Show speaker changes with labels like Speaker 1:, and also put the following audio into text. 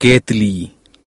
Speaker 1: केतली।